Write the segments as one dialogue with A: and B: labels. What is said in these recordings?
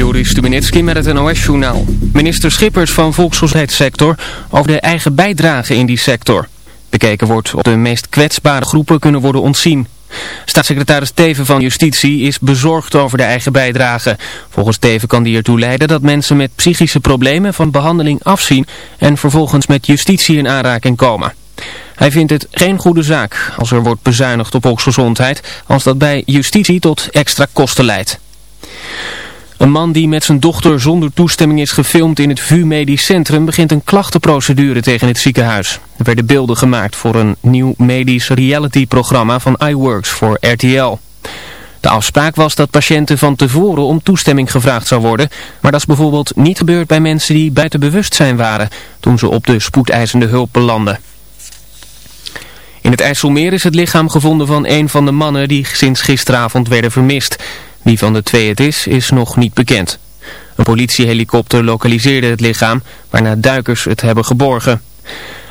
A: Joris Stubenitski met het NOS-journaal. Minister Schippers van Volksgezondheidssector over de eigen bijdrage in die sector. Bekeken wordt of de meest kwetsbare groepen kunnen worden ontzien. Staatssecretaris Teven van Justitie is bezorgd over de eigen bijdrage. Volgens Teven kan die ertoe leiden dat mensen met psychische problemen van behandeling afzien en vervolgens met justitie in aanraking komen. Hij vindt het geen goede zaak als er wordt bezuinigd op volksgezondheid als dat bij justitie tot extra kosten leidt. Een man die met zijn dochter zonder toestemming is gefilmd in het VU Medisch Centrum begint een klachtenprocedure tegen het ziekenhuis. Er werden beelden gemaakt voor een nieuw medisch reality programma van iWorks voor RTL. De afspraak was dat patiënten van tevoren om toestemming gevraagd zou worden, maar dat is bijvoorbeeld niet gebeurd bij mensen die buiten bewustzijn waren toen ze op de spoedeisende hulp belanden. In het IJsselmeer is het lichaam gevonden van een van de mannen die sinds gisteravond werden vermist. Wie van de twee het is, is nog niet bekend. Een politiehelikopter lokaliseerde het lichaam, waarna duikers het hebben geborgen.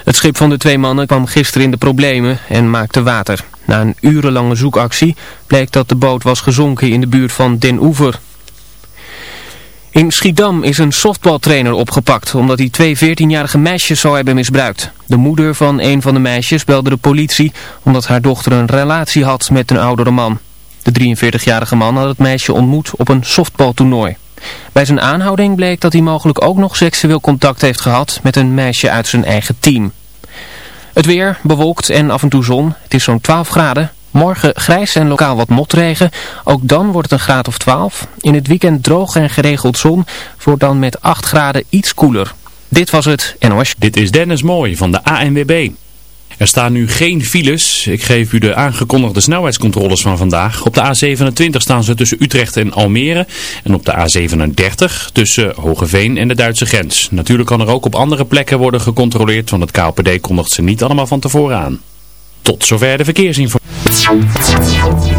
A: Het schip van de twee mannen kwam gisteren in de problemen en maakte water. Na een urenlange zoekactie bleek dat de boot was gezonken in de buurt van Den Oever. In Schiedam is een softbaltrainer opgepakt omdat hij twee 14-jarige meisjes zou hebben misbruikt. De moeder van een van de meisjes belde de politie omdat haar dochter een relatie had met een oudere man. De 43-jarige man had het meisje ontmoet op een softbaltoernooi. Bij zijn aanhouding bleek dat hij mogelijk ook nog seksueel contact heeft gehad met een meisje uit zijn eigen team. Het weer bewolkt en af en toe zon. Het is zo'n 12 graden. Morgen grijs en lokaal wat motregen. Ook dan wordt het een graad of 12. In het weekend droog en geregeld zon. Voor dan met 8 graden iets koeler. Dit was het NOS.
B: Dit is Dennis Mooi van de ANWB. Er staan nu geen files. Ik geef u de aangekondigde snelheidscontroles van vandaag. Op de A27 staan ze tussen Utrecht en Almere. En op de A37 tussen Hogeveen en de Duitse grens. Natuurlijk kan er ook op andere plekken worden gecontroleerd. Want het KLPD kondigt ze niet allemaal van tevoren aan. Tot zover de verkeersinformatie.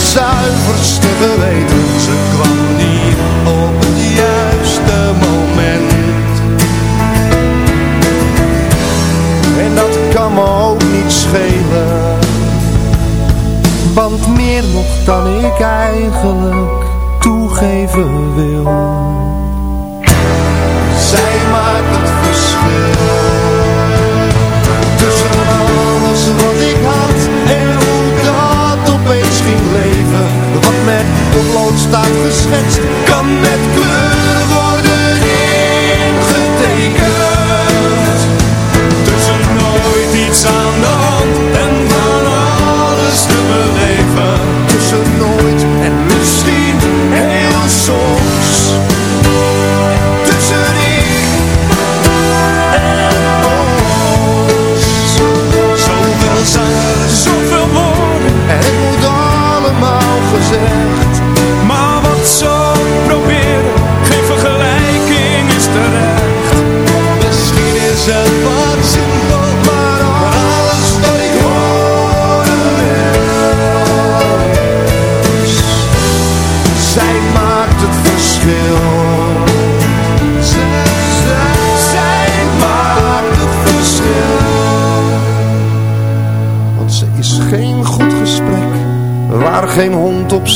C: zuiverste geweten. Ze kwam niet op het juiste moment. En dat kan me ook niet schelen. Want meer nog dan ik eigenlijk toegeven wil. Zij maakt het verschil.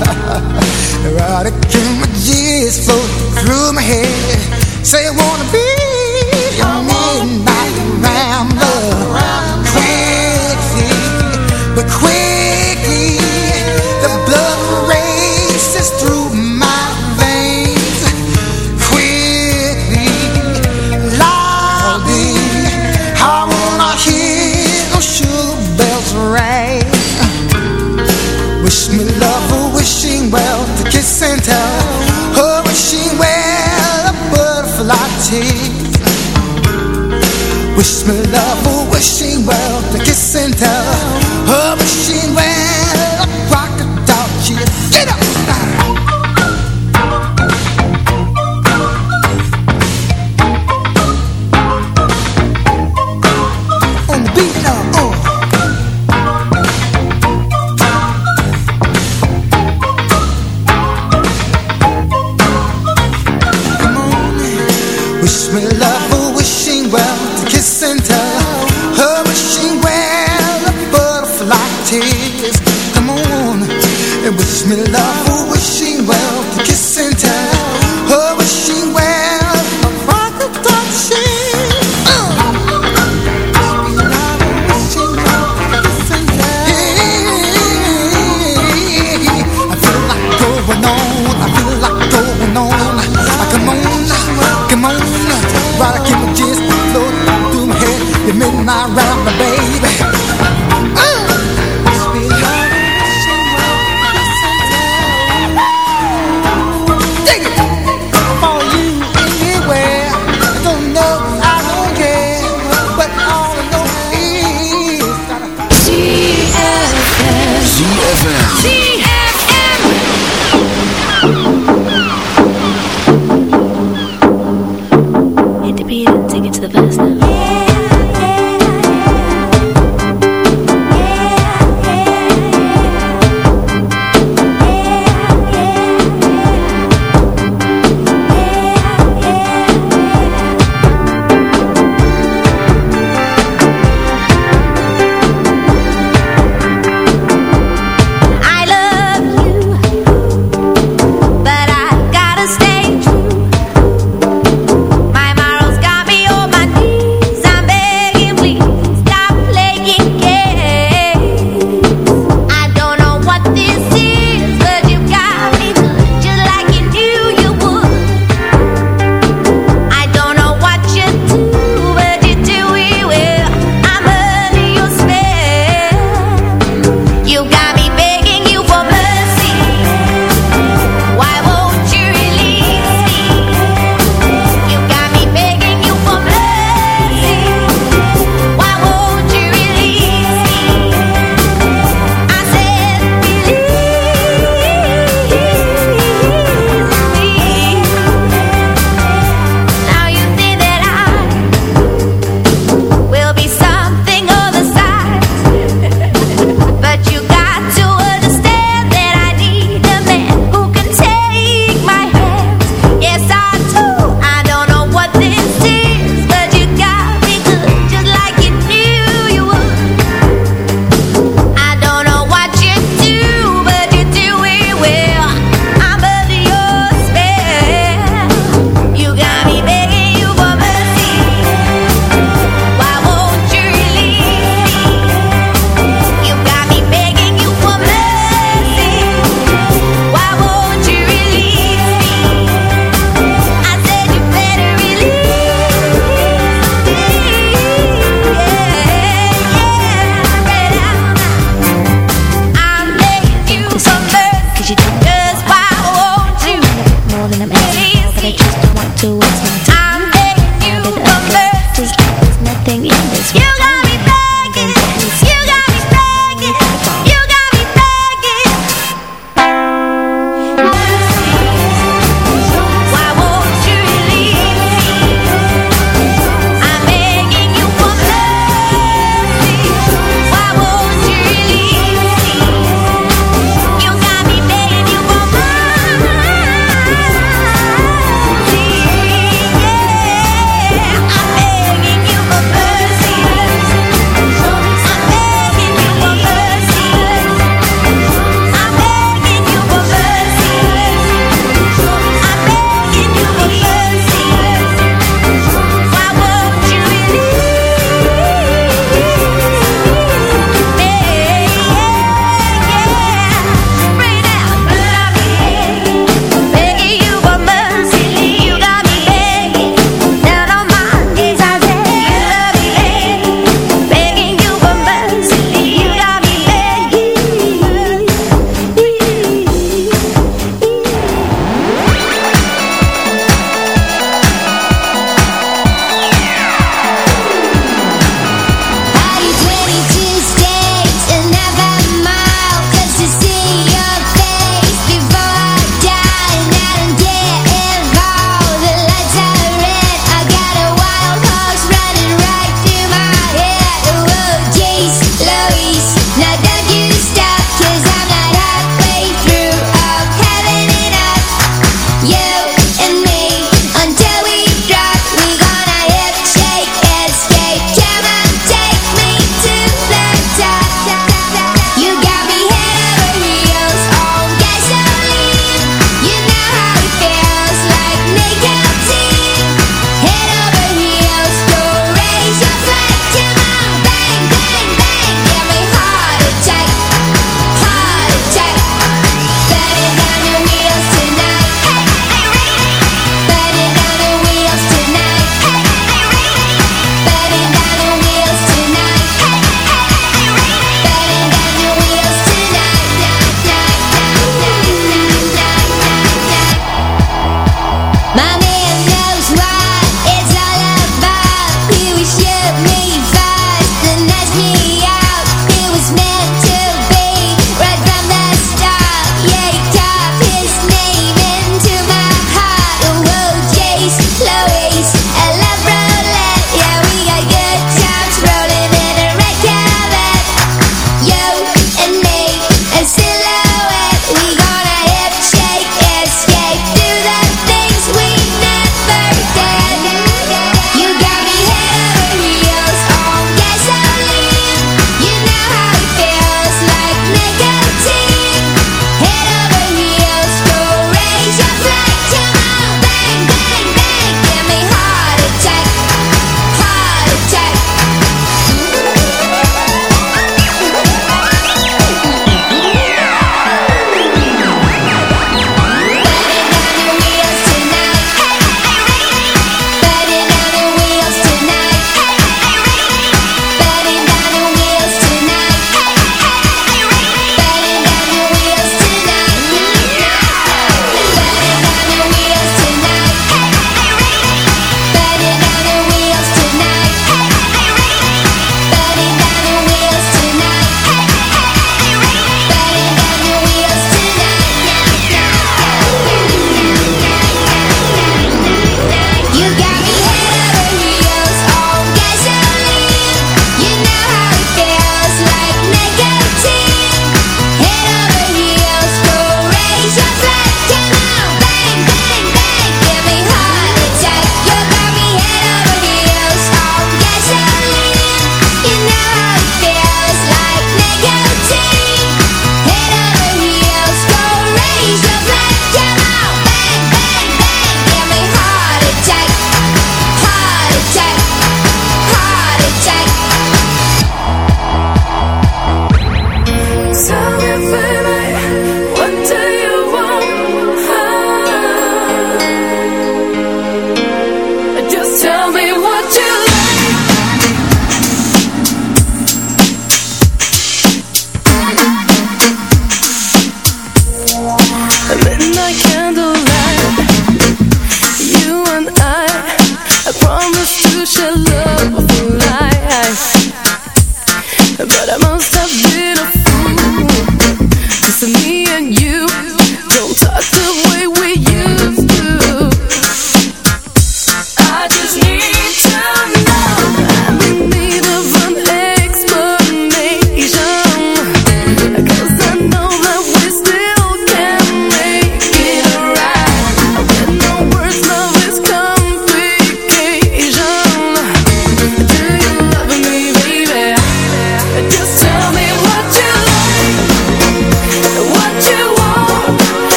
D: Erotic images floating through my head. Say I wanna be